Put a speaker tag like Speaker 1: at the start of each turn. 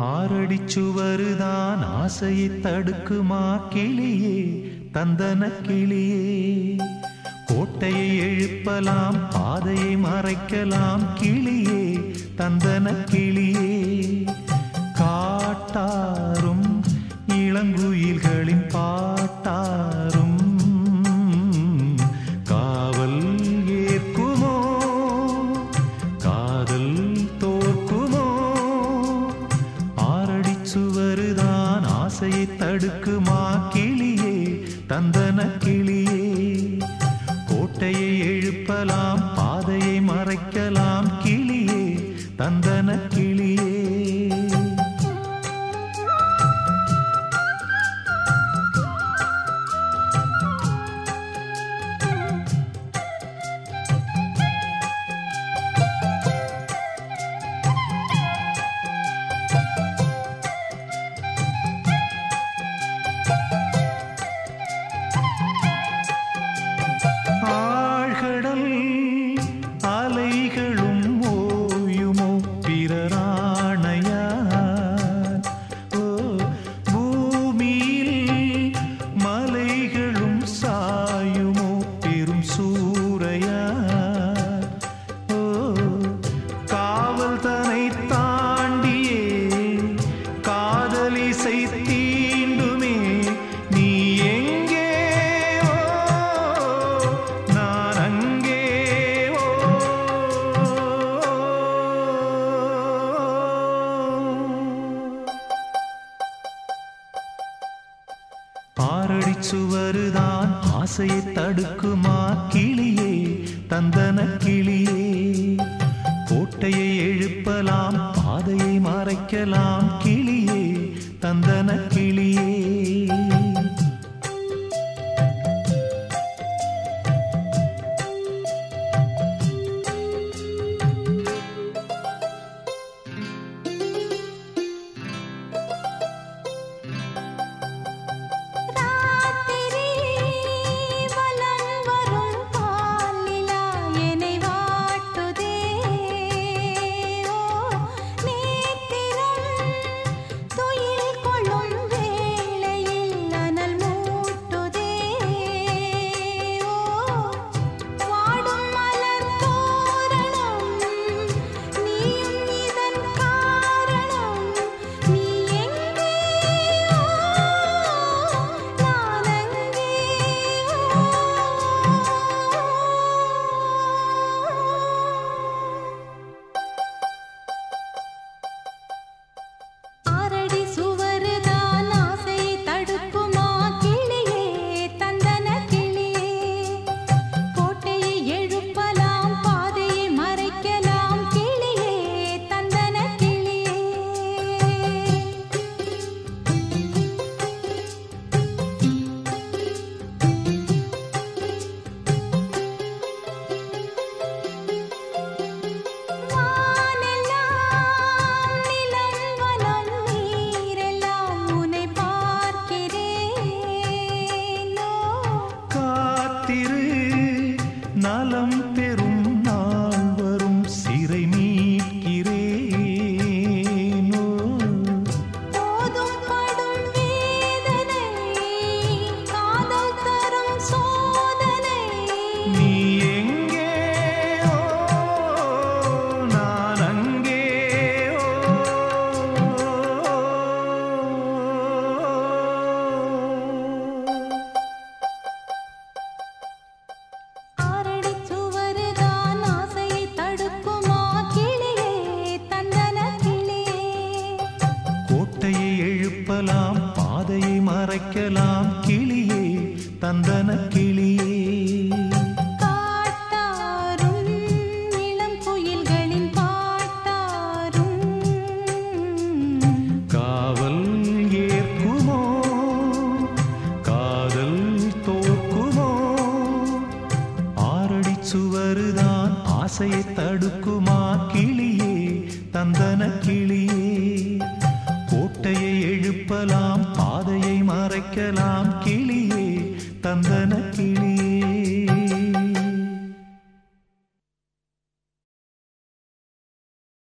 Speaker 1: ஆறடிச்சுவருதான் ஆசையை தடுக்குமா கிளியே தந்தன கிளியே? கோட்டையை எழுப்பலாம் பாதையை மறைக்கலாம் கிளியே தந்தன கிளியே? காட்டாரும் இளங்குயில்கள் தடுக்குமா கிளியே தந்தன கிளியே. கோட்டையை எழுப்பலாம் பெரும் ஓ காவல் தனை தாண்டியே காதலிசை தீண்டுமே நீ எங்கே ஓ? நான் அங்கே சுவருதான் ஆசையை தடுக்குமா கிளியே தந்தன கிளியே? கோட்டையை எழுப்பலாம் பாதையை மறைக்கலாம் கிளியே தந்தன கிளியே?
Speaker 2: காஞ்சன கிளியே
Speaker 1: காட்டாரும் இளம் குயில்களின்
Speaker 2: பாட்டாரும் காவல் ஏற்குமோ? காதல்
Speaker 1: தோக்குமோ
Speaker 2: ஆரடி சுவருதான் ஆசையை தடுக்குமா
Speaker 1: கோட்டையை எழுப்பலாம் பாதையை மறைக்கலாம் கீழ் ಚಂದನಕ್ಕೆ